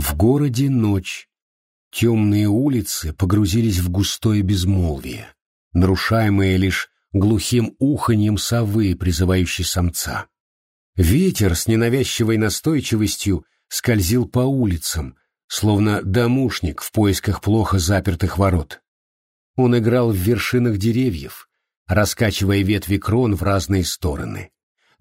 В городе ночь. Темные улицы погрузились в густое безмолвие, нарушаемое лишь глухим уханьем совы, призывающей самца. Ветер с ненавязчивой настойчивостью скользил по улицам, словно домушник в поисках плохо запертых ворот. Он играл в вершинах деревьев, раскачивая ветви крон в разные стороны.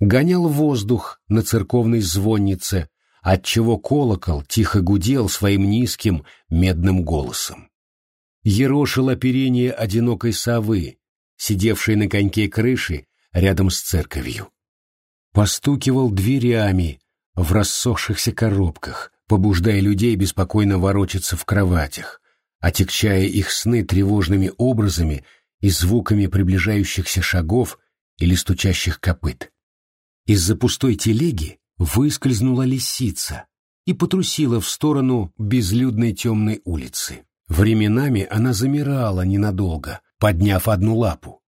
Гонял воздух на церковной звоннице, отчего колокол тихо гудел своим низким медным голосом. Ерошил оперение одинокой совы, сидевшей на коньке крыши рядом с церковью. Постукивал дверями в рассохшихся коробках, побуждая людей беспокойно ворочаться в кроватях, отягчая их сны тревожными образами и звуками приближающихся шагов или стучащих копыт. Из-за пустой телеги выскользнула лисица и потрусила в сторону безлюдной темной улицы. Временами она замирала ненадолго, подняв одну лапу.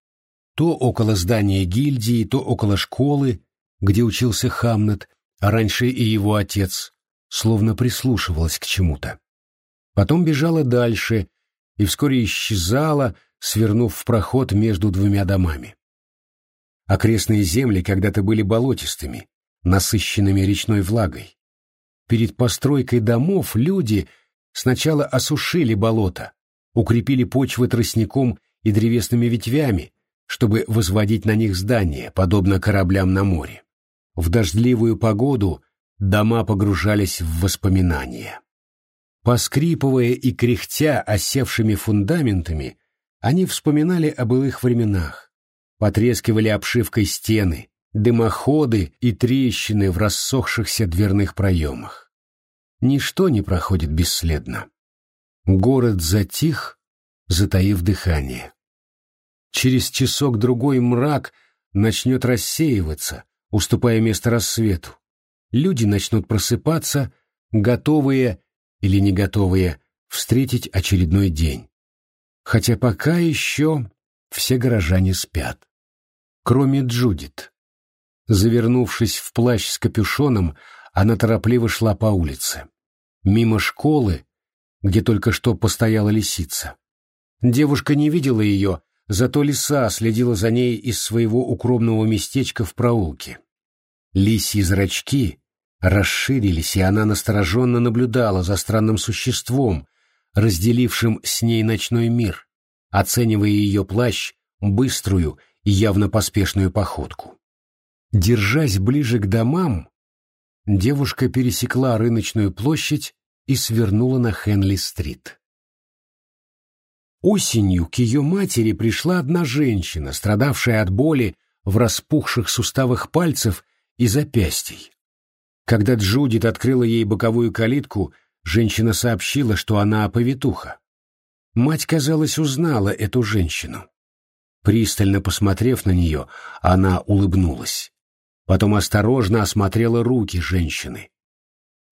То около здания гильдии, то около школы, где учился Хамнет, а раньше и его отец, словно прислушивалась к чему-то. Потом бежала дальше и вскоре исчезала, свернув в проход между двумя домами. Окрестные земли когда-то были болотистыми, насыщенными речной влагой. Перед постройкой домов люди сначала осушили болото, укрепили почвы тростником и древесными ветвями, чтобы возводить на них здания, подобно кораблям на море. В дождливую погоду дома погружались в воспоминания. Поскрипывая и кряхтя осевшими фундаментами, они вспоминали о былых временах, потрескивали обшивкой стены, дымоходы и трещины в рассохшихся дверных проемах. Ничто не проходит бесследно. Город затих, затаив дыхание. Через часок-другой мрак начнет рассеиваться, уступая место рассвету. Люди начнут просыпаться, готовые или не готовые встретить очередной день. Хотя пока еще все горожане спят. Кроме Джудит. Завернувшись в плащ с капюшоном, она торопливо шла по улице. Мимо школы, где только что постояла лисица. Девушка не видела ее, зато лиса следила за ней из своего укромного местечка в проулке. Лисьи зрачки расширились, и она настороженно наблюдала за странным существом, разделившим с ней ночной мир, оценивая ее плащ, быструю и явно поспешную походку. Держась ближе к домам, девушка пересекла рыночную площадь и свернула на Хенли-стрит. Осенью к ее матери пришла одна женщина, страдавшая от боли в распухших суставах пальцев и запястий. Когда Джудит открыла ей боковую калитку, женщина сообщила, что она повитуха. Мать, казалось, узнала эту женщину. Пристально посмотрев на нее, она улыбнулась. Потом осторожно осмотрела руки женщины.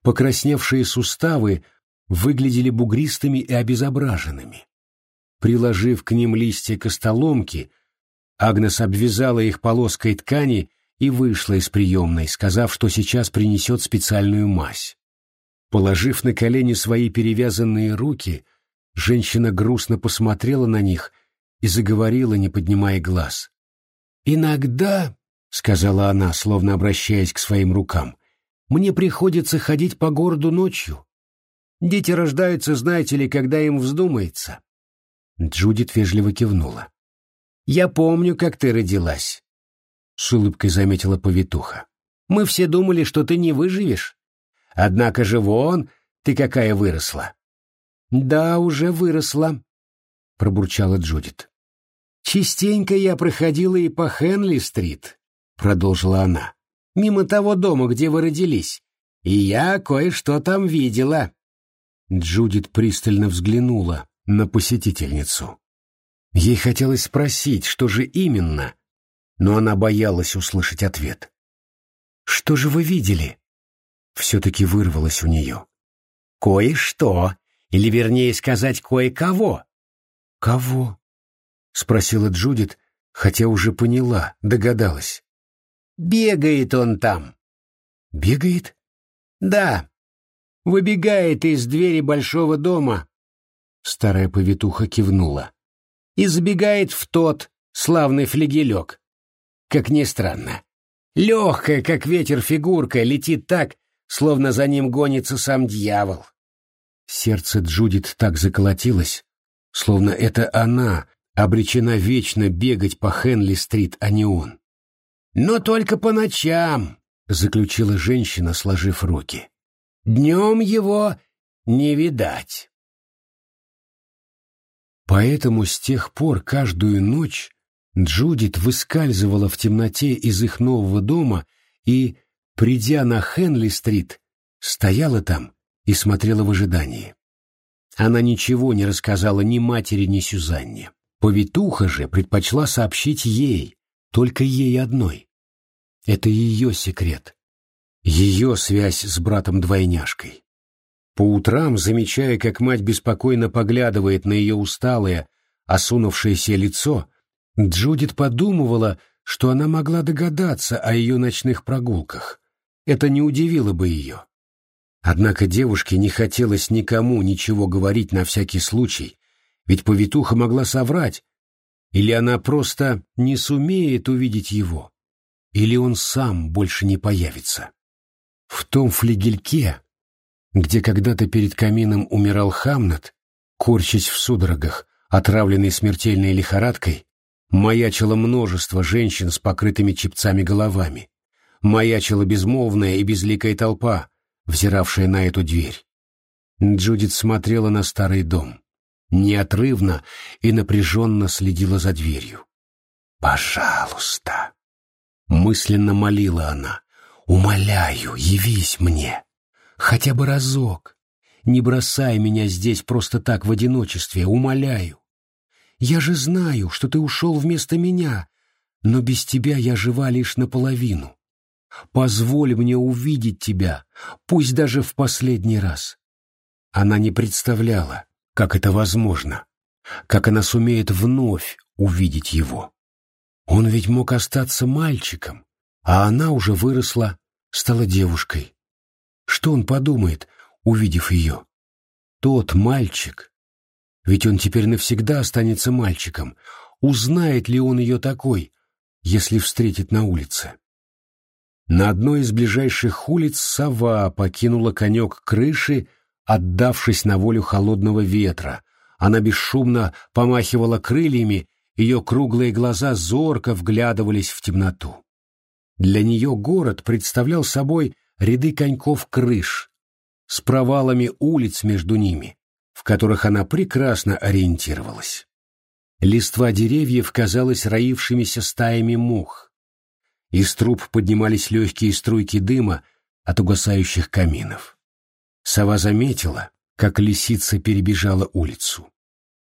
Покрасневшие суставы выглядели бугристыми и обезображенными. Приложив к ним листья костоломки, Агнес обвязала их полоской ткани и вышла из приемной, сказав, что сейчас принесет специальную мазь. Положив на колени свои перевязанные руки, женщина грустно посмотрела на них и заговорила, не поднимая глаз. «Иногда, — сказала она, словно обращаясь к своим рукам, — мне приходится ходить по городу ночью. Дети рождаются, знаете ли, когда им вздумается». Джудит вежливо кивнула. «Я помню, как ты родилась с улыбкой заметила повитуха. Мы все думали, что ты не выживешь. Однако же вон ты какая выросла. Да, уже выросла, пробурчала Джудит. Частенько я проходила и по Хенли-стрит, продолжила она, мимо того дома, где вы родились, и я кое-что там видела. Джудит пристально взглянула на посетительницу. Ей хотелось спросить, что же именно, но она боялась услышать ответ. «Что же вы видели?» Все-таки вырвалось у нее. «Кое-что, или вернее сказать, кое-кого». «Кого?» — спросила Джудит, хотя уже поняла, догадалась. «Бегает он там». «Бегает?» «Да. выбегает из двери большого дома. Старая повитуха кивнула. И забегает в тот славный флегелек. Как ни странно. Легкая, как ветер, фигурка летит так, словно за ним гонится сам дьявол. Сердце Джудит так заколотилось, словно это она обречена вечно бегать по Хенли-стрит, а не он. «Но только по ночам», — заключила женщина, сложив руки. «Днем его не видать». Поэтому с тех пор каждую ночь Джудит выскальзывала в темноте из их нового дома и, придя на Хенли-стрит, стояла там и смотрела в ожидании. Она ничего не рассказала ни матери, ни Сюзанне. Повитуха же предпочла сообщить ей, только ей одной. Это ее секрет, ее связь с братом-двойняшкой. По утрам, замечая, как мать беспокойно поглядывает на ее усталое, осунувшееся лицо, Джудит подумывала, что она могла догадаться о ее ночных прогулках. Это не удивило бы ее. Однако девушке не хотелось никому ничего говорить на всякий случай, ведь повитуха могла соврать, или она просто не сумеет увидеть его, или он сам больше не появится. В том флигельке, где когда-то перед камином умирал Хамнат, корчась в судорогах, отравленный смертельной лихорадкой, маячило множество женщин с покрытыми чепцами головами, маячила безмолвная и безликая толпа, взиравшая на эту дверь. Джудит смотрела на старый дом, неотрывно и напряженно следила за дверью. «Пожалуйста!» — мысленно молила она. «Умоляю, явись мне! Хотя бы разок! Не бросай меня здесь просто так в одиночестве, умоляю! Я же знаю, что ты ушел вместо меня, но без тебя я жива лишь наполовину. Позволь мне увидеть тебя, пусть даже в последний раз. Она не представляла, как это возможно, как она сумеет вновь увидеть его. Он ведь мог остаться мальчиком, а она уже выросла, стала девушкой. Что он подумает, увидев ее? Тот мальчик, ведь он теперь навсегда останется мальчиком, узнает ли он ее такой, если встретит на улице? На одной из ближайших улиц сова покинула конек крыши, отдавшись на волю холодного ветра. Она бесшумно помахивала крыльями, ее круглые глаза зорко вглядывались в темноту. Для нее город представлял собой ряды коньков крыш, с провалами улиц между ними, в которых она прекрасно ориентировалась. Листва деревьев казалась роившимися стаями мух. Из труб поднимались легкие струйки дыма от угасающих каминов. Сова заметила, как лисица перебежала улицу.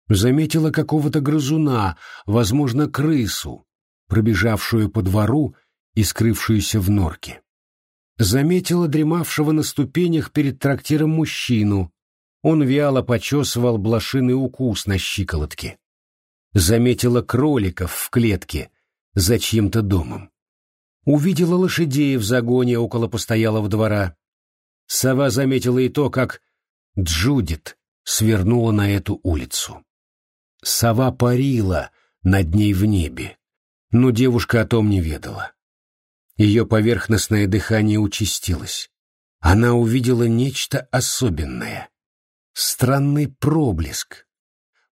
Заметила какого-то грызуна, возможно, крысу, пробежавшую по двору и скрывшуюся в норке. Заметила дремавшего на ступенях перед трактиром мужчину. Он вяло почесывал блошиный укус на щиколотке. Заметила кроликов в клетке за чьим-то домом увидела лошадей в загоне около постоялого двора. Сова заметила и то, как Джудит свернула на эту улицу. Сова парила над ней в небе, но девушка о том не ведала. Ее поверхностное дыхание участилось. Она увидела нечто особенное. Странный проблеск.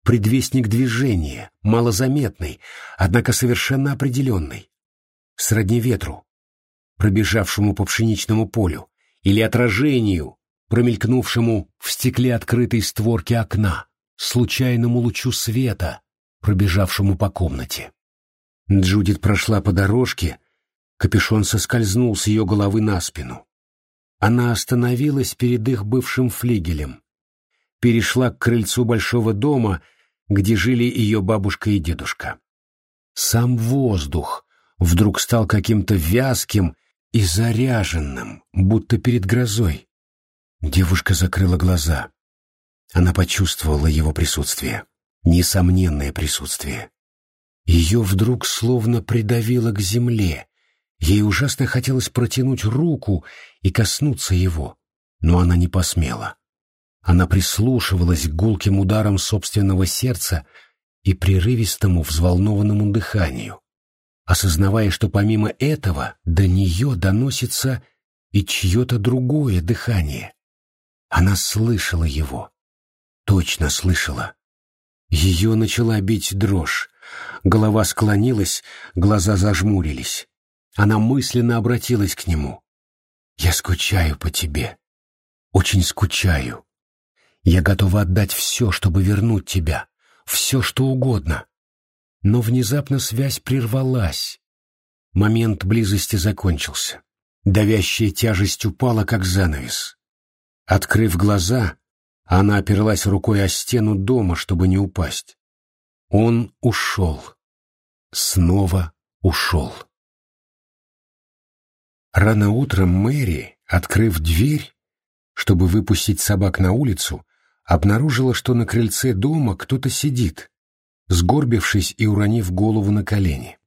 Предвестник движения, малозаметный, однако совершенно определенный сродни ветру, пробежавшему по пшеничному полю, или отражению, промелькнувшему в стекле открытой створки окна, случайному лучу света, пробежавшему по комнате. Джудит прошла по дорожке, капюшон соскользнул с ее головы на спину. Она остановилась перед их бывшим флигелем, перешла к крыльцу большого дома, где жили ее бабушка и дедушка. Сам воздух вдруг стал каким-то вязким и заряженным, будто перед грозой. Девушка закрыла глаза. Она почувствовала его присутствие, несомненное присутствие. Ее вдруг словно придавило к земле. Ей ужасно хотелось протянуть руку и коснуться его, но она не посмела. Она прислушивалась к гулким ударам собственного сердца и прерывистому взволнованному дыханию, осознавая, что помимо этого до нее доносится и чье-то другое дыхание. Она слышала его. Точно слышала. Ее начала бить дрожь. Голова склонилась, глаза зажмурились. Она мысленно обратилась к нему. «Я скучаю по тебе. Очень скучаю. Я готова отдать все, чтобы вернуть тебя. Все, что угодно. Но внезапно связь прервалась. Момент близости закончился. Давящая тяжесть упала, как занавес. Открыв глаза, она оперлась рукой о стену дома, чтобы не упасть. Он ушел. Снова ушел. Рано утром Мэри, открыв дверь, чтобы выпустить собак на улицу, обнаружила, что на крыльце дома кто-то сидит, сгорбившись и уронив голову на колени.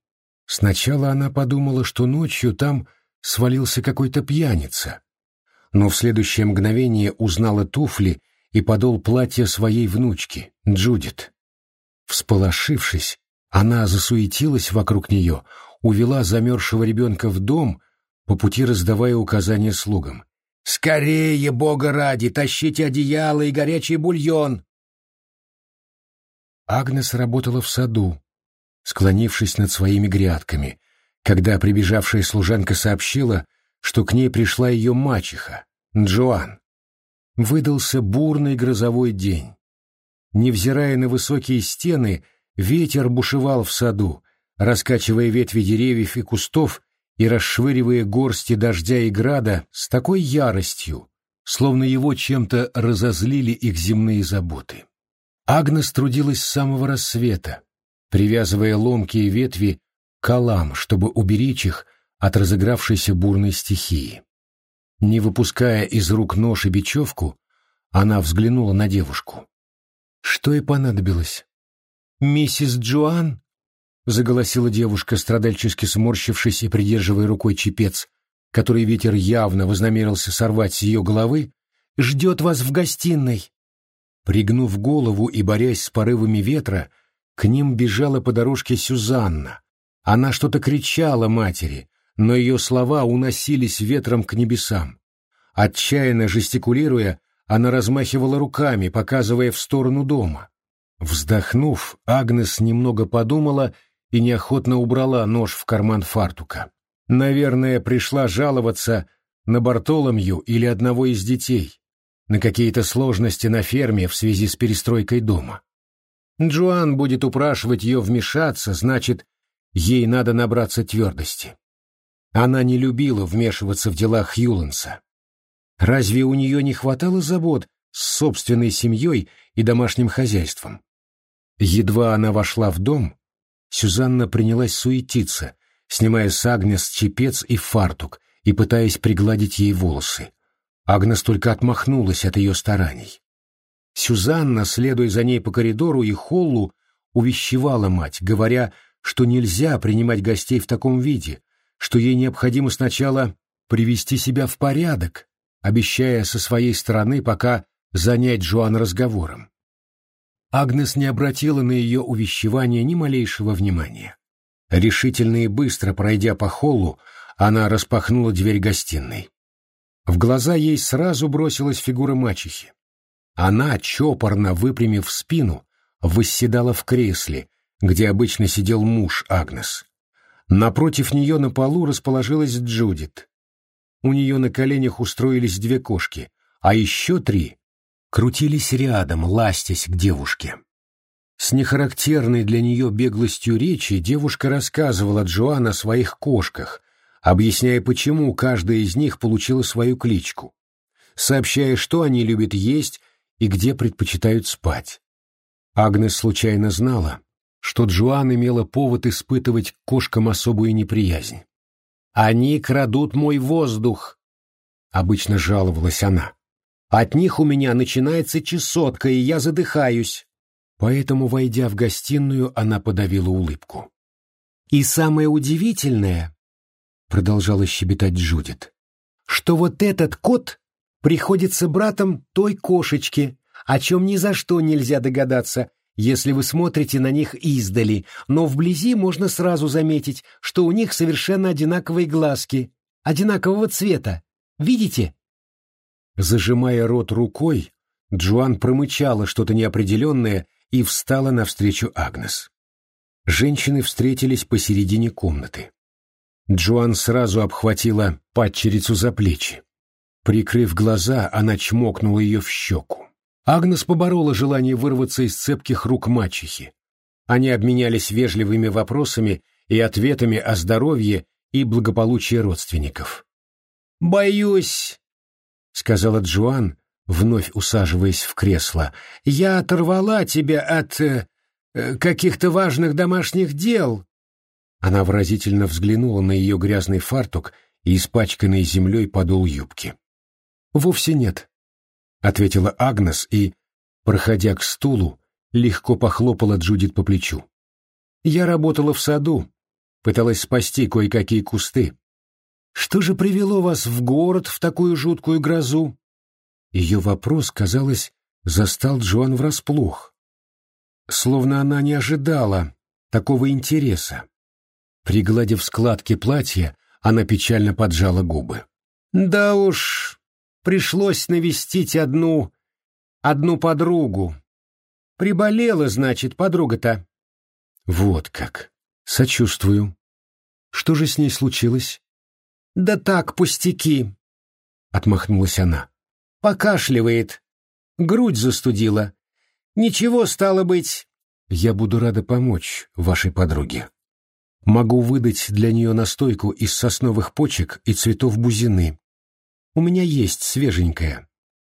Сначала она подумала, что ночью там свалился какой-то пьяница, но в следующее мгновение узнала туфли и подол платья своей внучки, Джудит. Всполошившись, она засуетилась вокруг нее, увела замерзшего ребенка в дом, по пути раздавая указания слугам. «Скорее, Бога ради, тащите одеяло и горячий бульон!» Агнес работала в саду, склонившись над своими грядками, когда прибежавшая служанка сообщила, что к ней пришла ее мачеха, Джоан. Выдался бурный грозовой день. Невзирая на высокие стены, ветер бушевал в саду, раскачивая ветви деревьев и кустов и расшвыривая горсти дождя и града с такой яростью, словно его чем-то разозлили их земные заботы. Агнес трудилась с самого рассвета, привязывая ломкие ветви к колам, чтобы уберечь их от разыгравшейся бурной стихии. Не выпуская из рук нож и бечевку, она взглянула на девушку. Что ей понадобилось? «Миссис Джоан?» — заголосила девушка, страдальчески сморщившись и придерживая рукой чепец, который ветер явно вознамерился сорвать с ее головы, «ждет вас в гостиной». Пригнув голову и борясь с порывами ветра, к ним бежала по дорожке Сюзанна. Она что-то кричала матери, но ее слова уносились ветром к небесам. Отчаянно жестикулируя, она размахивала руками, показывая в сторону дома. Вздохнув, Агнес немного подумала и неохотно убрала нож в карман фартука. Наверное, пришла жаловаться на Бартоломью или одного из детей, на какие-то сложности на ферме в связи с перестройкой дома. Джоан будет упрашивать ее вмешаться, значит, ей надо набраться твердости. Она не любила вмешиваться в дела Хьюланса. Разве у нее не хватало забот с собственной семьей и домашним хозяйством? Едва она вошла в дом, Сюзанна принялась суетиться, снимая с Агнес чепец и фартук и пытаясь пригладить ей волосы. Агнес только отмахнулась от ее стараний. Сюзанна, следуя за ней по коридору и холлу, увещевала мать, говоря, что нельзя принимать гостей в таком виде, что ей необходимо сначала привести себя в порядок, обещая со своей стороны пока занять Жуан разговором. Агнес не обратила на ее увещевание ни малейшего внимания. Решительно и быстро пройдя по холлу, она распахнула дверь гостиной. В глаза ей сразу бросилась фигура мачехи. Она, чопорно выпрямив спину, восседала в кресле, где обычно сидел муж Агнес. Напротив нее на полу расположилась Джудит. У нее на коленях устроились две кошки, а еще три крутились рядом, ластясь к девушке. С нехарактерной для нее беглостью речи девушка рассказывала Джоан о своих кошках, объясняя, почему каждая из них получила свою кличку, сообщая, что они любят есть и где предпочитают спать. Агнес случайно знала, что Джоан имела повод испытывать кошкам особую неприязнь. «Они крадут мой воздух», — обычно жаловалась она. «От них у меня начинается чесотка, и я задыхаюсь». Поэтому, войдя в гостиную, она подавила улыбку. «И самое удивительное», — продолжала щебетать Джудит, «что вот этот кот приходится братом той кошечки, о чем ни за что нельзя догадаться, если вы смотрите на них издали, но вблизи можно сразу заметить, что у них совершенно одинаковые глазки, одинакового цвета. Видите? Зажимая рот рукой, Джоан промычала что-то неопределенное и встала навстречу Агнес. Женщины встретились посередине комнаты. Джоан сразу обхватила падчерицу за плечи. Прикрыв глаза, она чмокнула ее в щеку. Агнес поборола желание вырваться из цепких рук мачехи. Они обменялись вежливыми вопросами и ответами о здоровье и благополучии родственников. «Боюсь», — сказала Джоан, вновь усаживаясь в кресло, — «я оторвала тебя от э, э, каких-то важных домашних дел». Она выразительно взглянула на ее грязный фартук и испачканный землей подол юбки. «Вовсе нет», — ответила Агнес и, проходя к стулу, легко похлопала Джудит по плечу. «Я работала в саду, пыталась спасти кое-какие кусты. Что же привело вас в город в такую жуткую грозу?» Ее вопрос, казалось, застал Джоан врасплох. Словно она не ожидала такого интереса. Пригладив складки платья, она печально поджала губы. «Да уж, пришлось навестить одну... одну подругу. Приболела, значит, подруга-то». «Вот как. Сочувствую. Что же с ней случилось?» «Да так, пустяки», — отмахнулась она. «Покашливает. Грудь застудила. Ничего, стало быть...» «Я буду рада помочь вашей подруге», Могу выдать для нее настойку из сосновых почек и цветов бузины. У меня есть свеженькая,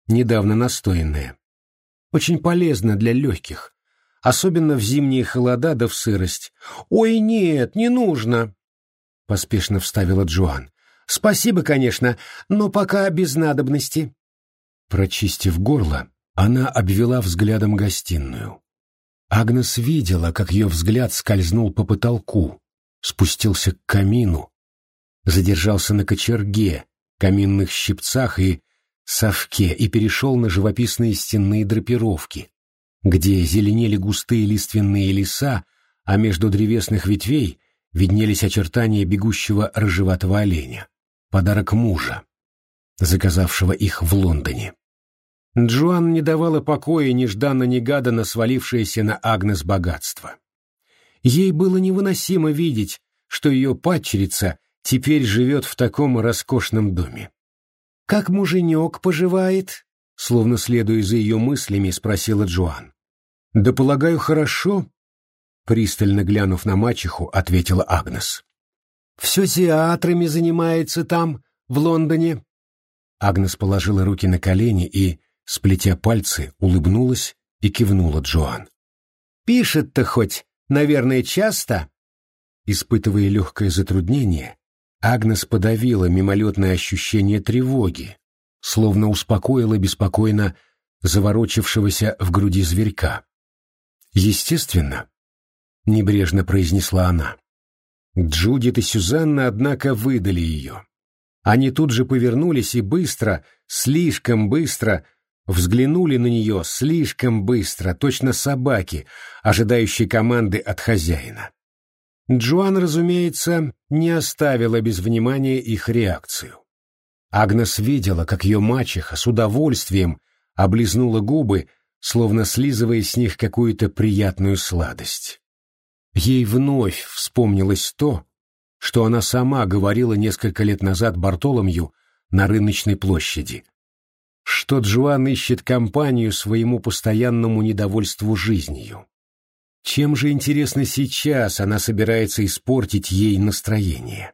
недавно настоянная. Очень полезно для легких, особенно в зимние холода да в сырость. «Ой, нет, не нужно!» — поспешно вставила Джоан. «Спасибо, конечно, но пока без надобности». Прочистив горло, она обвела взглядом гостиную. Агнес видела, как ее взгляд скользнул по потолку, спустился к камину, задержался на кочерге, каминных щипцах и совке и перешел на живописные стенные драпировки, где зеленели густые лиственные леса, а между древесных ветвей виднелись очертания бегущего рыжеватого оленя, подарок мужа, заказавшего их в Лондоне. Джоан не давала покоя нежданно-негаданно свалившееся на Агнес богатство. Ей было невыносимо видеть, что ее падчерица теперь живет в таком роскошном доме. «Как муженек поживает?» Словно следуя за ее мыслями, спросила Джоан. «Да, полагаю, хорошо», — пристально глянув на мачеху, ответила Агнес. «Все театрами занимается там, в Лондоне». Агнес положила руки на колени и, сплетя пальцы, улыбнулась и кивнула Джоан. «Пишет-то хоть Наверное, часто?» Испытывая легкое затруднение, Агнес подавила мимолетное ощущение тревоги, словно успокоила беспокойно заворочившегося в груди зверька. «Естественно», — небрежно произнесла она. Джудит и Сюзанна, однако, выдали ее. Они тут же повернулись и быстро, слишком быстро, взглянули на нее слишком быстро, точно собаки, ожидающие команды от хозяина. Джоан, разумеется, не оставила без внимания их реакцию. Агнес видела, как ее мачеха с удовольствием облизнула губы, словно слизывая с них какую-то приятную сладость. Ей вновь вспомнилось то, что она сама говорила несколько лет назад Бартоломью на рыночной площади что Джоан ищет компанию своему постоянному недовольству жизнью. Чем же, интересно, сейчас она собирается испортить ей настроение?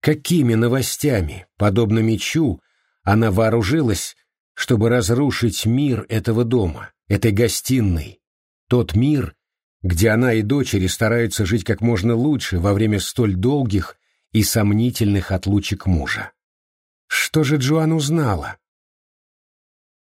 Какими новостями, подобно мечу, она вооружилась, чтобы разрушить мир этого дома, этой гостиной, тот мир, где она и дочери стараются жить как можно лучше во время столь долгих и сомнительных отлучек мужа. Что же Джоан узнала?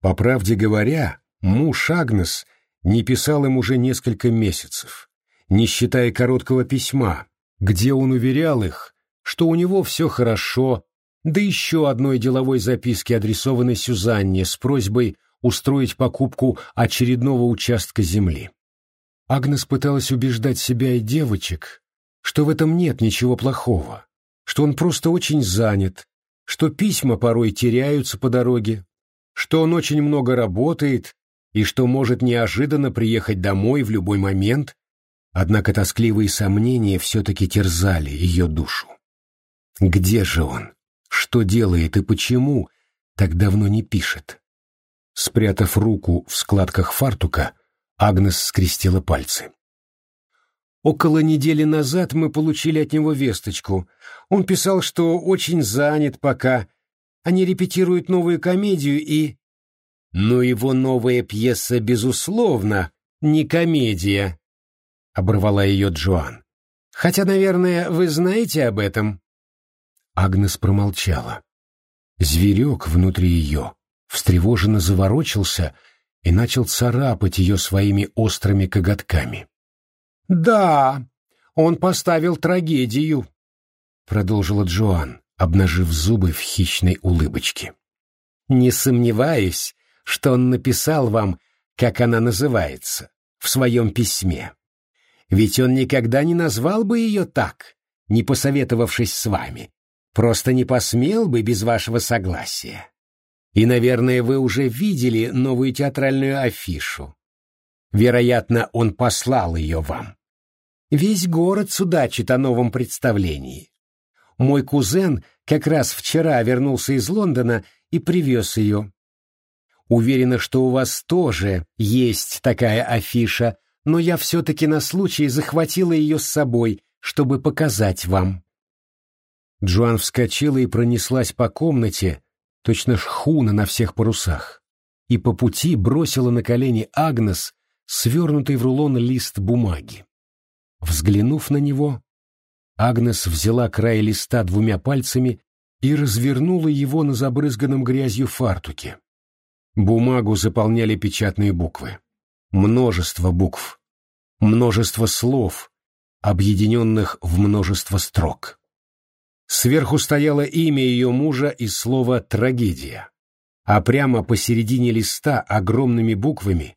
По правде говоря, муж Агнес не писал им уже несколько месяцев, не считая короткого письма, где он уверял их, что у него все хорошо, да еще одной деловой записки, адресованной Сюзанне с просьбой устроить покупку очередного участка земли. Агнес пыталась убеждать себя и девочек, что в этом нет ничего плохого, что он просто очень занят, что письма порой теряются по дороге, что он очень много работает и что может неожиданно приехать домой в любой момент, однако тоскливые сомнения все-таки терзали ее душу. Где же он? Что делает и почему так давно не пишет? Спрятав руку в складках фартука, Агнес скрестила пальцы. Около недели назад мы получили от него весточку. Он писал, что очень занят пока. Они репетируют новую комедию и... Но его новая пьеса, безусловно, не комедия, — оборвала ее Джоан. Хотя, наверное, вы знаете об этом. Агнес промолчала. Зверек внутри ее встревоженно заворочился и начал царапать ее своими острыми коготками. «Да, он поставил трагедию», — продолжила Джоан, обнажив зубы в хищной улыбочке. «Не сомневаюсь, что он написал вам, как она называется, в своем письме. Ведь он никогда не назвал бы ее так, не посоветовавшись с вами, Просто не посмел бы без вашего согласия. И, наверное, вы уже видели новую театральную афишу. Вероятно, он послал ее вам. Весь город судачит о новом представлении. Мой кузен как раз вчера вернулся из Лондона и привез ее. Уверена, что у вас тоже есть такая афиша, но я все-таки на случай захватила ее с собой, чтобы показать вам. Джоан вскочила и пронеслась по комнате, точно шхуна на всех парусах, и по пути бросила на колени Агнес свернутый в рулон лист бумаги. Взглянув на него, Агнес взяла край листа двумя пальцами и развернула его на забрызганном грязью фартуке. Бумагу заполняли печатные буквы. Множество букв. Множество слов, объединенных в множество строк. Сверху стояло имя ее мужа и слово «трагедия», а прямо посередине листа огромными буквами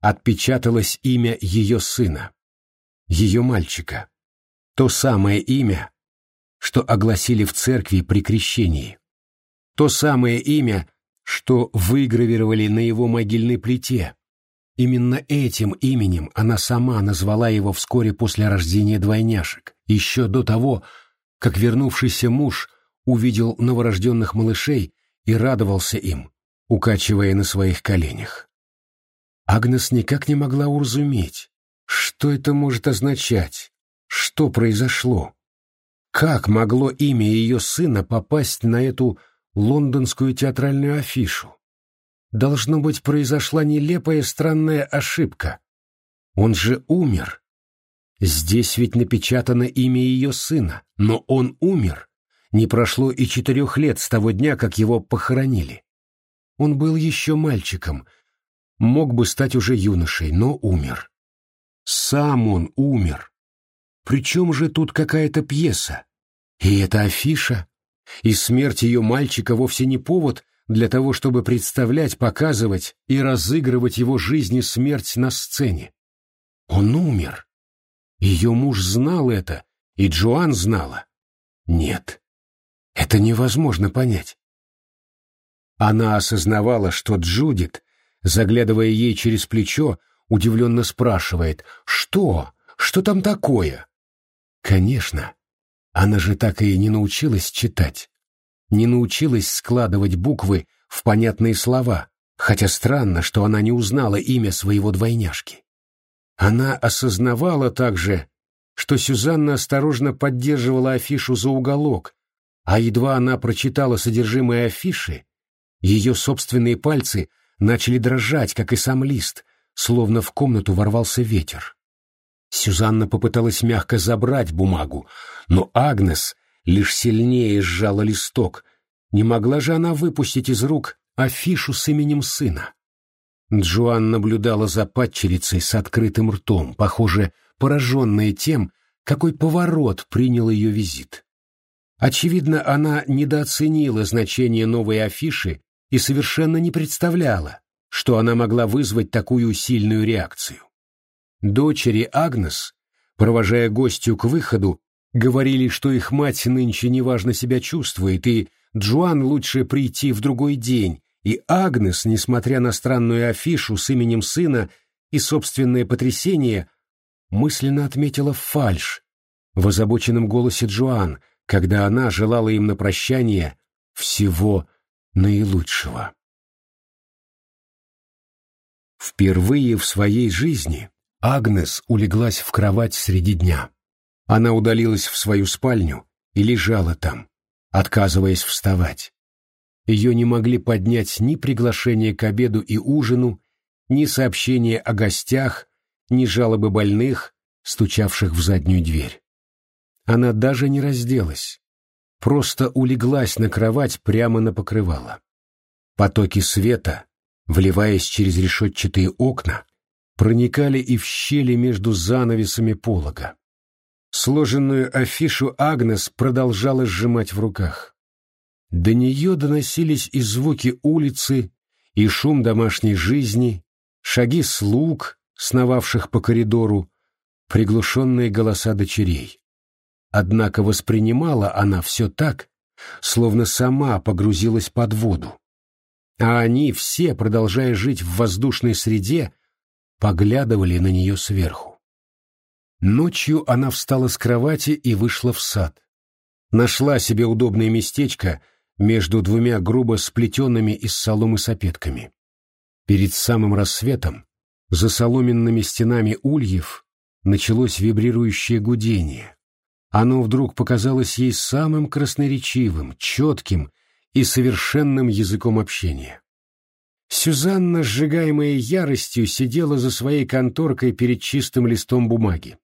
отпечаталось имя ее сына, ее мальчика, то самое имя, что огласили в церкви при крещении, то самое имя, что выгравировали на его могильной плите. Именно этим именем она сама назвала его вскоре после рождения двойняшек, еще до того, как вернувшийся муж увидел новорожденных малышей и радовался им, укачивая на своих коленях. Агнес никак не могла уразуметь, что это может означать, что произошло. Как могло имя ее сына попасть на эту лондонскую театральную афишу? Должно быть, произошла нелепая странная ошибка. Он же умер, Здесь ведь напечатано имя ее сына, но он умер. Не прошло и четырех лет с того дня, как его похоронили. Он был еще мальчиком, мог бы стать уже юношей, но умер. Сам он умер. Причем же тут какая-то пьеса? И это афиша? И смерть ее мальчика вовсе не повод для того, чтобы представлять, показывать и разыгрывать его жизнь и смерть на сцене. Он умер. Ее муж знал это, и Джоан знала. Нет, это невозможно понять. Она осознавала, что Джудит, заглядывая ей через плечо, удивленно спрашивает «Что? Что там такое?» Конечно, она же так и не научилась читать, не научилась складывать буквы в понятные слова, хотя странно, что она не узнала имя своего двойняшки. Она осознавала также, что Сюзанна осторожно поддерживала афишу за уголок, а едва она прочитала содержимое афиши, ее собственные пальцы начали дрожать, как и сам лист, словно в комнату ворвался ветер. Сюзанна попыталась мягко забрать бумагу, но Агнес лишь сильнее сжала листок. Не могла же она выпустить из рук афишу с именем сына. Джоан наблюдала за падчерицей с открытым ртом, похоже, пораженная тем, какой поворот принял ее визит. Очевидно, она недооценила значение новой афиши и совершенно не представляла, что она могла вызвать такую сильную реакцию. Дочери Агнес, провожая гостью к выходу, говорили, что их мать нынче неважно себя чувствует, и Джоан лучше прийти в другой день, и Агнес, несмотря на странную афишу с именем сына и собственное потрясение, мысленно отметила фальшь в озабоченном голосе Джоан, когда она желала им на прощание всего наилучшего. Впервые в своей жизни Агнес улеглась в кровать среди дня. Она удалилась в свою спальню и лежала там, отказываясь вставать. Ее не могли поднять ни приглашение к обеду и ужину, ни сообщения о гостях, ни жалобы больных, стучавших в заднюю дверь. Она даже не разделась, просто улеглась на кровать прямо на покрывало. Потоки света, вливаясь через решетчатые окна, проникали и в щели между занавесами полога. Сложенную афишу Агнес продолжала сжимать в руках. До нее доносились и звуки улицы, и шум домашней жизни, шаги слуг, сновавших по коридору, приглушенные голоса дочерей. Однако воспринимала она все так, словно сама погрузилась под воду. А они все, продолжая жить в воздушной среде, поглядывали на нее сверху. Ночью она встала с кровати и вышла в сад. Нашла себе удобное местечко между двумя грубо сплетенными из соломы сапетками. Перед самым рассветом за соломенными стенами ульев началось вибрирующее гудение. Оно вдруг показалось ей самым красноречивым, четким и совершенным языком общения. Сюзанна, сжигаемая яростью, сидела за своей конторкой перед чистым листом бумаги.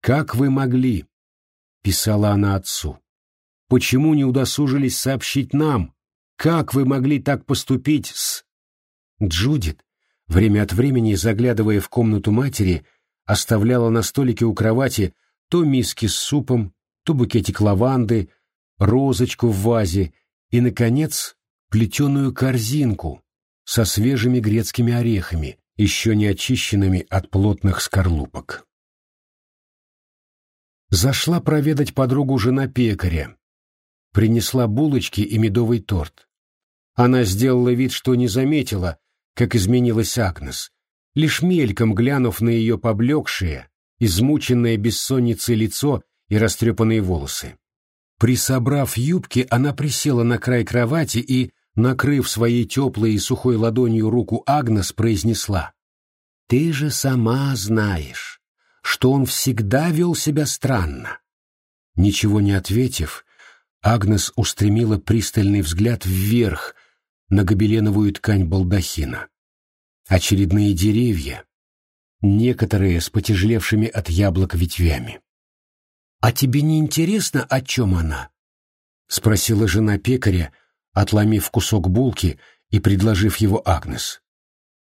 «Как вы могли?» — писала она отцу. «Почему не удосужились сообщить нам? Как вы могли так поступить с...» Джудит, время от времени заглядывая в комнату матери, оставляла на столике у кровати то миски с супом, то букетик лаванды, розочку в вазе и, наконец, плетеную корзинку со свежими грецкими орехами, еще не очищенными от плотных скорлупок. Зашла проведать подругу жена пекаря. Принесла булочки и медовый торт. Она сделала вид, что не заметила, как изменилась Агнес, лишь мельком глянув на ее поблекшее, измученное бессонницей лицо и растрепанные волосы. Присобрав юбки, она присела на край кровати и, накрыв своей теплой и сухой ладонью руку Агнес, произнесла. «Ты же сама знаешь, что он всегда вел себя странно. Ничего не ответив, Агнес устремила пристальный взгляд вверх на гобеленовую ткань балдахина. Очередные деревья, некоторые с потяжелевшими от яблок ветвями. «А тебе не интересно, о чем она?» — спросила жена пекаря, отломив кусок булки и предложив его Агнес.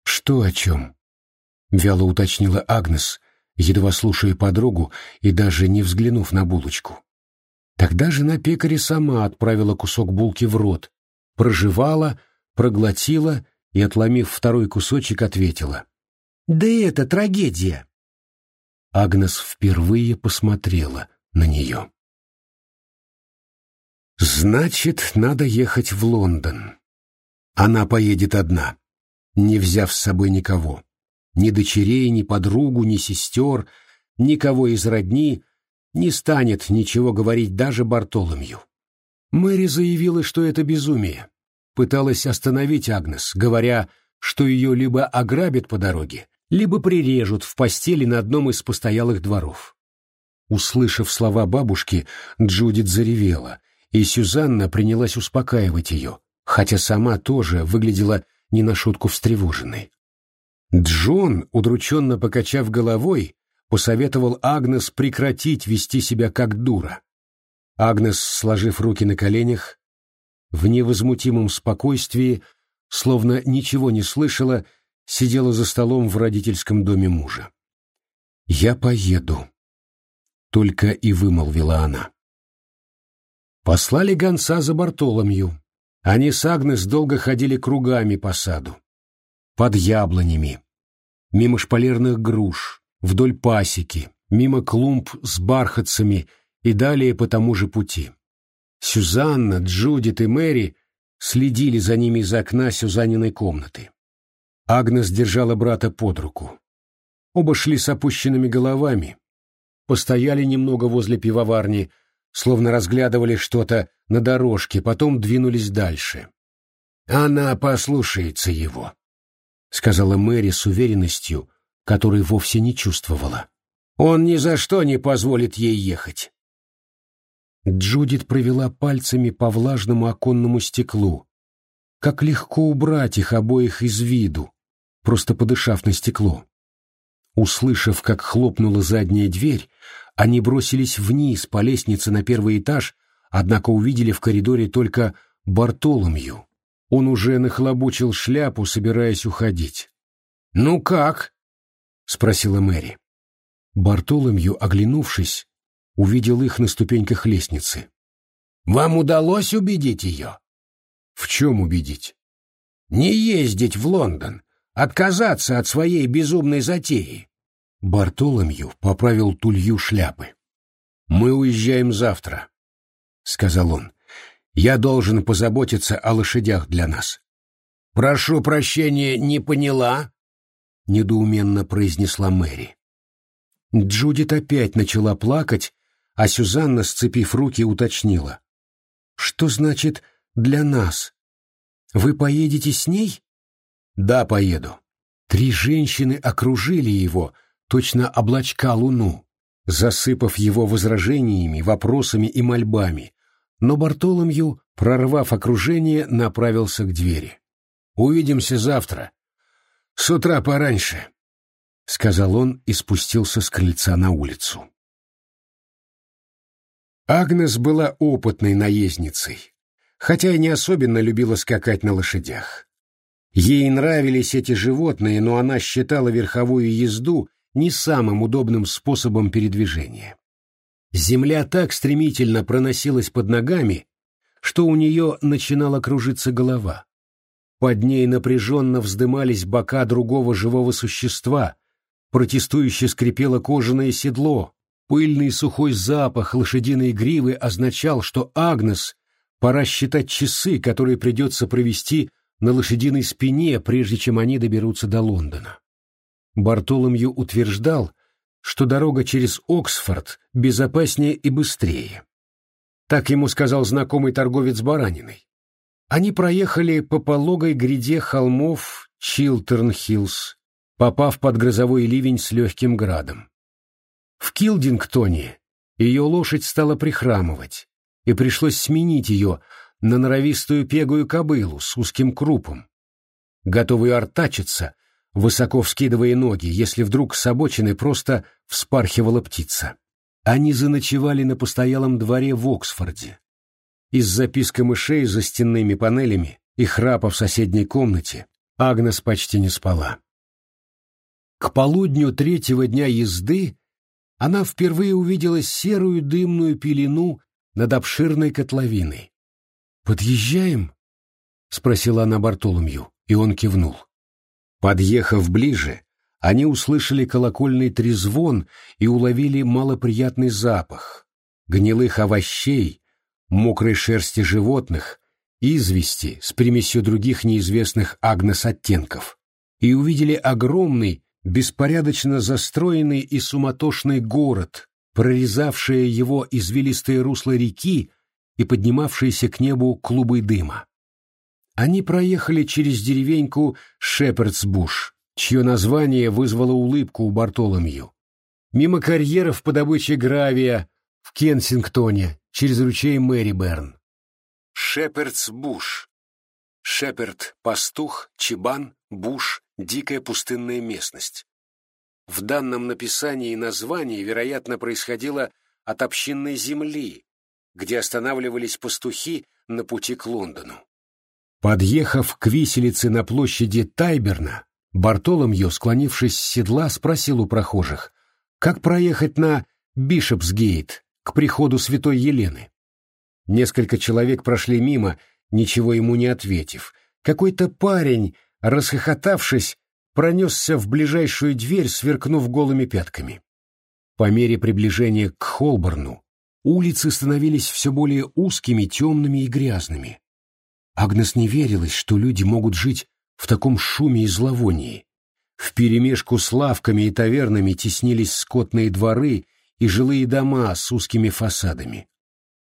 «Что о чем?» — вяло уточнила Агнес, едва слушая подругу и даже не взглянув на булочку. Тогда жена пекаря сама отправила кусок булки в рот, прожевала, проглотила и, отломив второй кусочек, ответила. «Да это трагедия!» Агнес впервые посмотрела на нее. «Значит, надо ехать в Лондон. Она поедет одна, не взяв с собой никого ни дочерей, ни подругу, ни сестер, никого из родни, не станет ничего говорить даже Бартоломью. Мэри заявила, что это безумие. Пыталась остановить Агнес, говоря, что ее либо ограбят по дороге, либо прирежут в постели на одном из постоялых дворов. Услышав слова бабушки, Джудит заревела, и Сюзанна принялась успокаивать ее, хотя сама тоже выглядела не на шутку встревоженной. Джон, удрученно покачав головой, посоветовал Агнес прекратить вести себя как дура. Агнес, сложив руки на коленях, в невозмутимом спокойствии, словно ничего не слышала, сидела за столом в родительском доме мужа. «Я поеду», — только и вымолвила она. Послали гонца за Бартоломью. Они с Агнес долго ходили кругами по саду. Под яблонями, мимо шпалерных груш, вдоль пасеки, мимо клумб с бархатцами и далее по тому же пути. Сюзанна, Джудит и Мэри следили за ними из окна Сюзанниной комнаты. Агнес держала брата под руку. Оба шли с опущенными головами, постояли немного возле пивоварни, словно разглядывали что-то на дорожке, потом двинулись дальше. «Она послушается его», — сказала Мэри с уверенностью, которой вовсе не чувствовала. «Он ни за что не позволит ей ехать». Джудит провела пальцами по влажному оконному стеклу. Как легко убрать их обоих из виду, просто подышав на стекло. Услышав, как хлопнула задняя дверь, они бросились вниз по лестнице на первый этаж, однако увидели в коридоре только Бартоломью. Он уже нахлобучил шляпу, собираясь уходить. «Ну как?» — спросила Мэри. Бартоломью, оглянувшись, увидел их на ступеньках лестницы. «Вам удалось убедить ее?» «В чем убедить?» «Не ездить в Лондон, отказаться от своей безумной затеи». Бартоломью поправил тулью шляпы. «Мы уезжаем завтра», — сказал он. «Я должен позаботиться о лошадях для нас». «Прошу прощения, не поняла?» — недоуменно произнесла Мэри. Джудит опять начала плакать, а Сюзанна, сцепив руки, уточнила. «Что значит «для нас»? Вы поедете с ней?» «Да, поеду». Три женщины окружили его, точно облачка луну, засыпав его возражениями, вопросами и мольбами, но Бартоломью, прорвав окружение, направился к двери. «Увидимся завтра. С утра пораньше», — сказал он и спустился с крыльца на улицу. Агнес была опытной наездницей, хотя и не особенно любила скакать на лошадях. Ей нравились эти животные, но она считала верховую езду не самым удобным способом передвижения. Земля так стремительно проносилась под ногами, что у нее начинала кружиться голова. Под ней напряженно вздымались бока другого живого существа, протестующе скрипело кожаное седло, Пыльный сухой запах лошадиной гривы означал, что Агнес пора считать часы, которые придется провести на лошадиной спине, прежде чем они доберутся до Лондона. Бартоломью утверждал, что дорога через Оксфорд безопаснее и быстрее. Так ему сказал знакомый торговец бараниной. Они проехали по пологой гряде холмов Чилтерн-Хиллз, попав под грозовой ливень с легким градом. В Килдингтоне ее лошадь стала прихрамывать, и пришлось сменить ее на норовистую пегую кобылу с узким крупом, готовую артачиться, высоко вскидывая ноги, если вдруг с обочины просто вспархивала птица. Они заночевали на постоялом дворе в Оксфорде. Из записка мышей за стенными панелями и храпа в соседней комнате Агнес почти не спала. К полудню третьего дня езды она впервые увидела серую дымную пелену над обширной котловиной. «Подъезжаем?» — спросила она Бартоломью, и он кивнул. Подъехав ближе, они услышали колокольный трезвон и уловили малоприятный запах гнилых овощей, мокрой шерсти животных, извести с примесью других неизвестных агнес оттенков, и увидели огромный беспорядочно застроенный и суматошный город, прорезавшее его извилистые русла реки и поднимавшиеся к небу клубы дыма. Они проехали через деревеньку Шепердсбуш, чье название вызвало улыбку у Бартоломью. Мимо карьеров по добыче гравия в Кенсингтоне, через ручей Мэриберн. Шепердсбуш. Шеперд — пастух, чебан, буш дикая пустынная местность. В данном написании название, вероятно, происходило от общинной земли, где останавливались пастухи на пути к Лондону. Подъехав к виселице на площади Тайберна, Бартоломью, склонившись с седла, спросил у прохожих, как проехать на Бишопсгейт к приходу святой Елены. Несколько человек прошли мимо, ничего ему не ответив. Какой-то парень, расхохотавшись, пронесся в ближайшую дверь, сверкнув голыми пятками. По мере приближения к Холборну улицы становились все более узкими, темными и грязными. Агнес не верилась, что люди могут жить в таком шуме и зловонии. Вперемешку с лавками и тавернами теснились скотные дворы и жилые дома с узкими фасадами.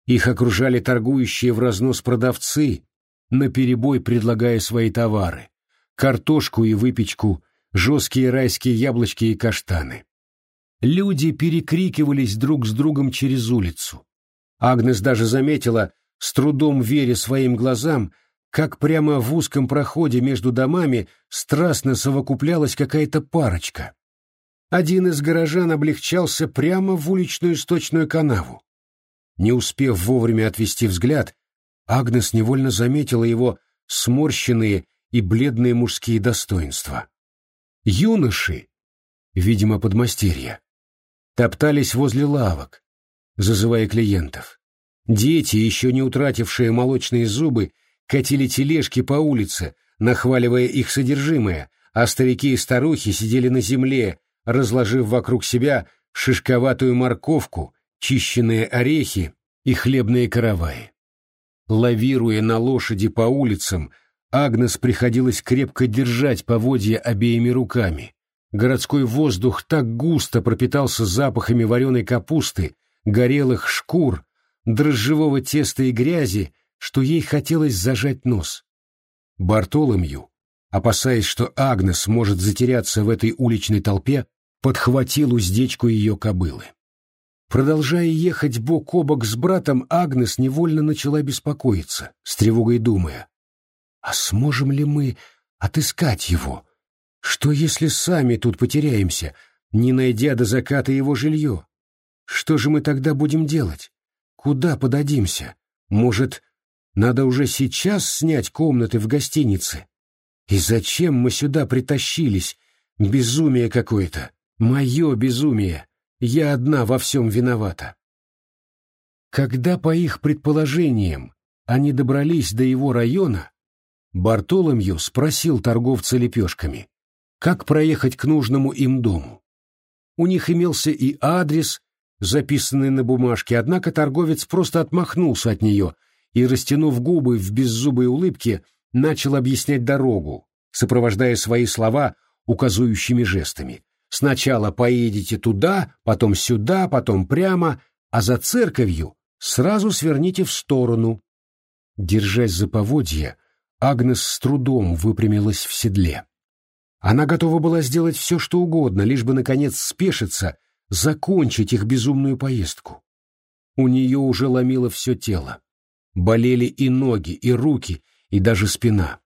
Их окружали торгующие в разнос продавцы, наперебой предлагая свои товары — картошку и выпечку, жесткие райские яблочки и каштаны. Люди перекрикивались друг с другом через улицу. Агнес даже заметила, с трудом веря своим глазам, как прямо в узком проходе между домами страстно совокуплялась какая-то парочка. Один из горожан облегчался прямо в уличную сточную канаву. Не успев вовремя отвести взгляд, Агнес невольно заметила его сморщенные и бледные мужские достоинства. Юноши, видимо, подмастерья, топтались возле лавок, зазывая клиентов. Дети, еще не утратившие молочные зубы, катили тележки по улице, нахваливая их содержимое, а старики и старухи сидели на земле, разложив вокруг себя шишковатую морковку, чищенные орехи и хлебные караваи. Лавируя на лошади по улицам, Агнес приходилось крепко держать поводья обеими руками. Городской воздух так густо пропитался запахами вареной капусты, горелых шкур, дрожжевого теста и грязи, что ей хотелось зажать нос. Бартоломью, опасаясь, что Агнес может затеряться в этой уличной толпе, подхватил уздечку ее кобылы. Продолжая ехать бок о бок с братом, Агнес невольно начала беспокоиться, с тревогой думая, «А сможем ли мы отыскать его? Что, если сами тут потеряемся, не найдя до заката его жилье? Что же мы тогда будем делать? Куда подадимся? Может, надо уже сейчас снять комнаты в гостинице. И зачем мы сюда притащились? Безумие какое-то. Мое безумие. Я одна во всем виновата. Когда, по их предположениям, они добрались до его района, Бартоломью спросил торговца лепешками, как проехать к нужному им дому. У них имелся и адрес, записанный на бумажке, однако торговец просто отмахнулся от нее и, растянув губы в беззубой улыбке, начал объяснять дорогу, сопровождая свои слова указующими жестами. Сначала поедете туда, потом сюда, потом прямо, а за церковью сразу сверните в сторону. Держась за поводья, Агнес с трудом выпрямилась в седле. Она готова была сделать все, что угодно, лишь бы, наконец, спешиться, закончить их безумную поездку. У нее уже ломило все тело. Болели и ноги, и руки, и даже спина.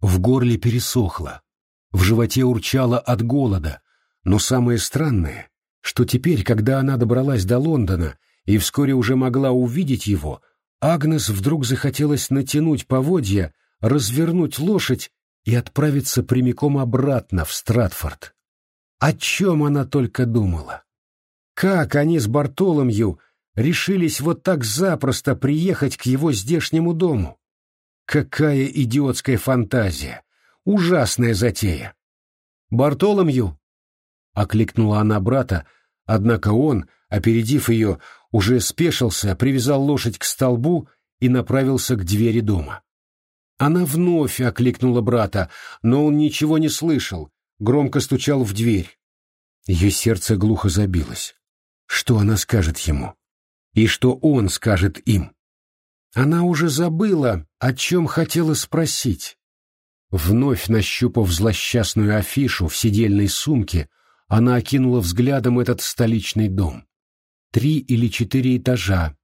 В горле пересохло, в животе урчало от голода, но самое странное, что теперь, когда она добралась до Лондона и вскоре уже могла увидеть его, Агнес вдруг захотелось натянуть поводья, развернуть лошадь и отправиться прямиком обратно в Стратфорд. О чем она только думала? Как они с Бартоломью решились вот так запросто приехать к его здешнему дому. Какая идиотская фантазия! Ужасная затея! «Бартоломью!» — окликнула она брата, однако он, опередив ее, уже спешился, привязал лошадь к столбу и направился к двери дома. Она вновь окликнула брата, но он ничего не слышал, громко стучал в дверь. Ее сердце глухо забилось. Что она скажет ему? и что он скажет им. Она уже забыла, о чем хотела спросить. Вновь нащупав злосчастную афишу в сидельной сумке, она окинула взглядом этот столичный дом. Три или четыре этажа,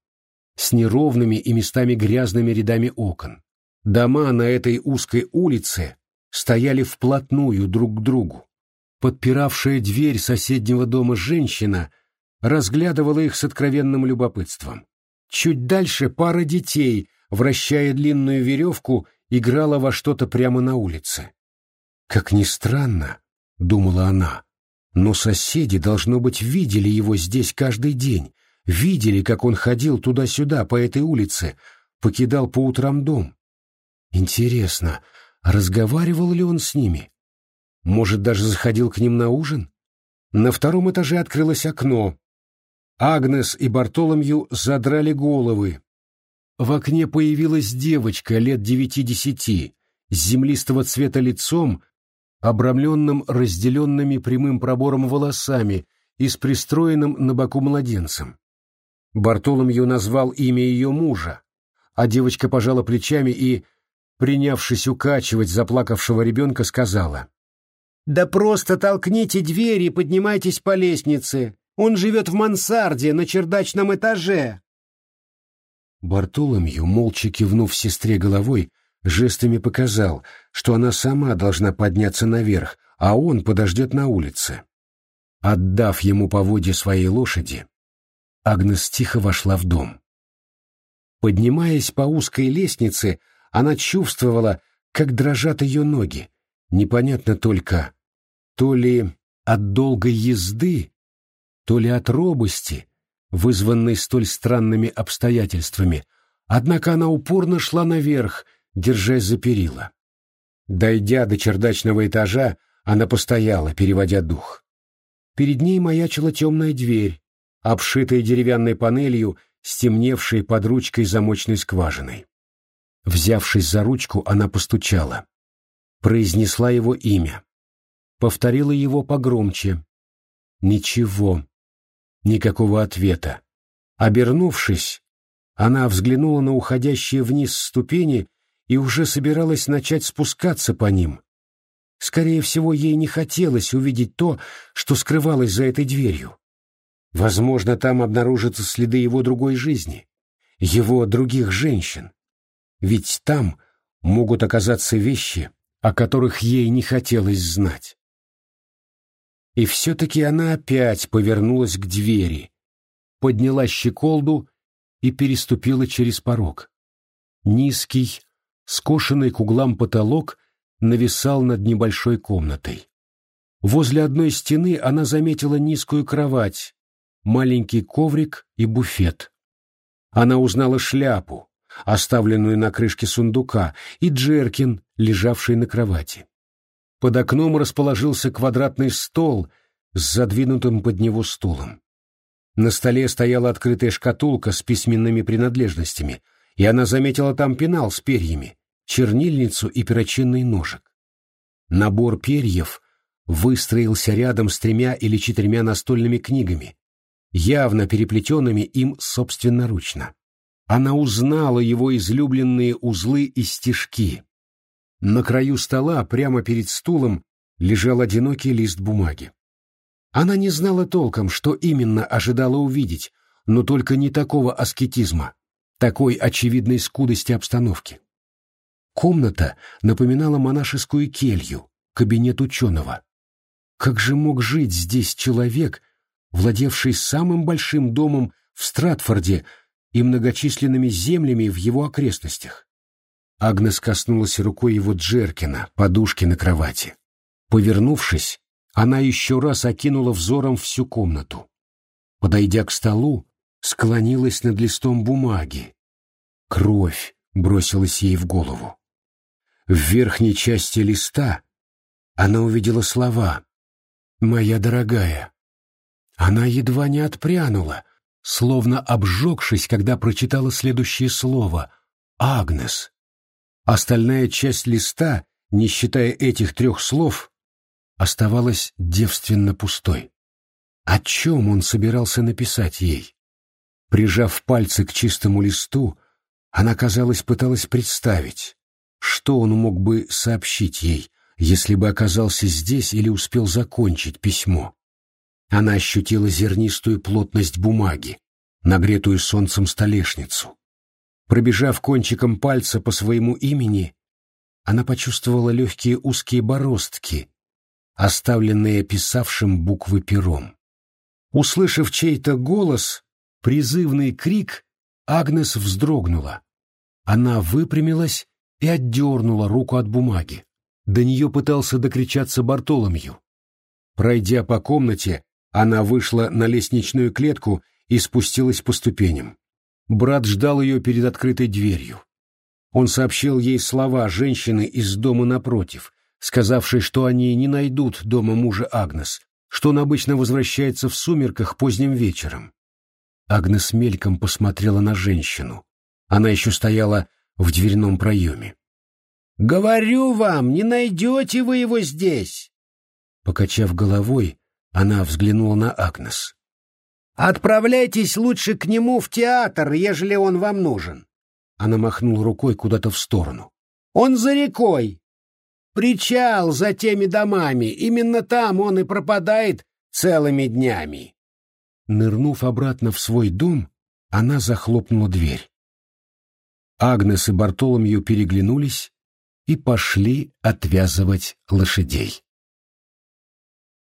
с неровными и местами грязными рядами окон. Дома на этой узкой улице стояли вплотную друг к другу. Подпиравшая дверь соседнего дома женщина разглядывала их с откровенным любопытством. Чуть дальше пара детей, вращая длинную веревку, играла во что-то прямо на улице. «Как ни странно», — думала она, — «но соседи, должно быть, видели его здесь каждый день, видели, как он ходил туда-сюда по этой улице, покидал по утрам дом. Интересно, разговаривал ли он с ними? Может, даже заходил к ним на ужин? На втором этаже открылось окно. Агнес и Бартоломью задрали головы. В окне появилась девочка лет девяти-десяти, с землистого цвета лицом, обрамленным разделенными прямым пробором волосами и с пристроенным на боку младенцем. Бартоломью назвал имя ее мужа, а девочка пожала плечами и, принявшись укачивать заплакавшего ребенка, сказала. «Да просто толкните дверь и поднимайтесь по лестнице. Он живет в мансарде на чердачном этаже». Бартоломью, молча кивнув сестре головой, жестами показал, что она сама должна подняться наверх, а он подождет на улице. Отдав ему поводья своей лошади, Агнес тихо вошла в дом. Поднимаясь по узкой лестнице, она чувствовала, как дрожат ее ноги. Непонятно только, то ли от долгой езды, то ли от робости, вызванной столь странными обстоятельствами, однако она упорно шла наверх, держась за перила. Дойдя до чердачного этажа, она постояла, переводя дух. Перед ней маячила темная дверь, обшитая деревянной панелью, стемневшей под ручкой замочной скважиной. Взявшись за ручку, она постучала. Произнесла его имя. Повторила его погромче. Ничего. Никакого ответа. Обернувшись, она взглянула на уходящие вниз ступени и уже собиралась начать спускаться по ним. Скорее всего, ей не хотелось увидеть то, что скрывалось за этой дверью. Возможно, там обнаружатся следы его другой жизни, его других женщин. Ведь там могут оказаться вещи, о которых ей не хотелось знать. И все-таки она опять повернулась к двери, подняла щеколду и переступила через порог. Низкий, скошенный к углам потолок нависал над небольшой комнатой. Возле одной стены она заметила низкую кровать, маленький коврик и буфет. Она узнала шляпу, оставленную на крышке сундука, и джеркин, лежавший на кровати. Под окном расположился квадратный стол с задвинутым под него стулом. На столе стояла открытая шкатулка с письменными принадлежностями, и она заметила там пенал с перьями, чернильницу и перочинный ножик. Набор перьев выстроился рядом с тремя или четырьмя настольными книгами, явно переплетенными им собственноручно. Она узнала его излюбленные узлы и стежки. На краю стола, прямо перед стулом, лежал одинокий лист бумаги. Она не знала толком, что именно ожидала увидеть, но только не такого аскетизма, такой очевидной скудости обстановки. Комната напоминала монашескую келью, кабинет ученого. Как же мог жить здесь человек, владевший самым большим домом в Стратфорде и многочисленными землями в его окрестностях? Агнес коснулась рукой его Джеркина, подушки на кровати. Повернувшись, она еще раз окинула взором всю комнату. Подойдя к столу, склонилась над листом бумаги. Кровь бросилась ей в голову. В верхней части листа она увидела слова «Моя дорогая». Она едва не отпрянула, словно обжегшись, когда прочитала следующее слово «Агнес». Остальная часть листа, не считая этих трех слов, оставалась девственно пустой. О чем он собирался написать ей? Прижав пальцы к чистому листу, она, казалось, пыталась представить, что он мог бы сообщить ей, если бы оказался здесь или успел закончить письмо? Она ощутила зернистую плотность бумаги, нагретую солнцем столешницу. Пробежав кончиком пальца по своему имени, она почувствовала легкие узкие бороздки, оставленные писавшим буквы пером. Услышав чей-то голос, призывный крик, Агнес вздрогнула. Она выпрямилась и отдернула руку от бумаги. До нее пытался докричаться Бартоломью. Пройдя по комнате, она вышла на лестничную клетку и спустилась по ступеням. Брат ждал ее перед открытой дверью. Он сообщил ей слова женщины из дома напротив, сказавшей, что они не найдут дома мужа Агнес, что он обычно возвращается в сумерках поздним вечером. Агнес мельком посмотрела на женщину. Она еще стояла в дверном проеме. «Говорю вам, не найдете вы его здесь!» Покачав головой, она взглянула на Агнес. «Отправляйтесь лучше к нему в театр, ежели он вам нужен!» Она махнула рукой куда-то в сторону. «Он за рекой! Причал за теми домами, именно там он и пропадает целыми днями!» Нырнув обратно в свой дом, она захлопнула дверь. Агнес и Бартоломью переглянулись и пошли отвязывать лошадей.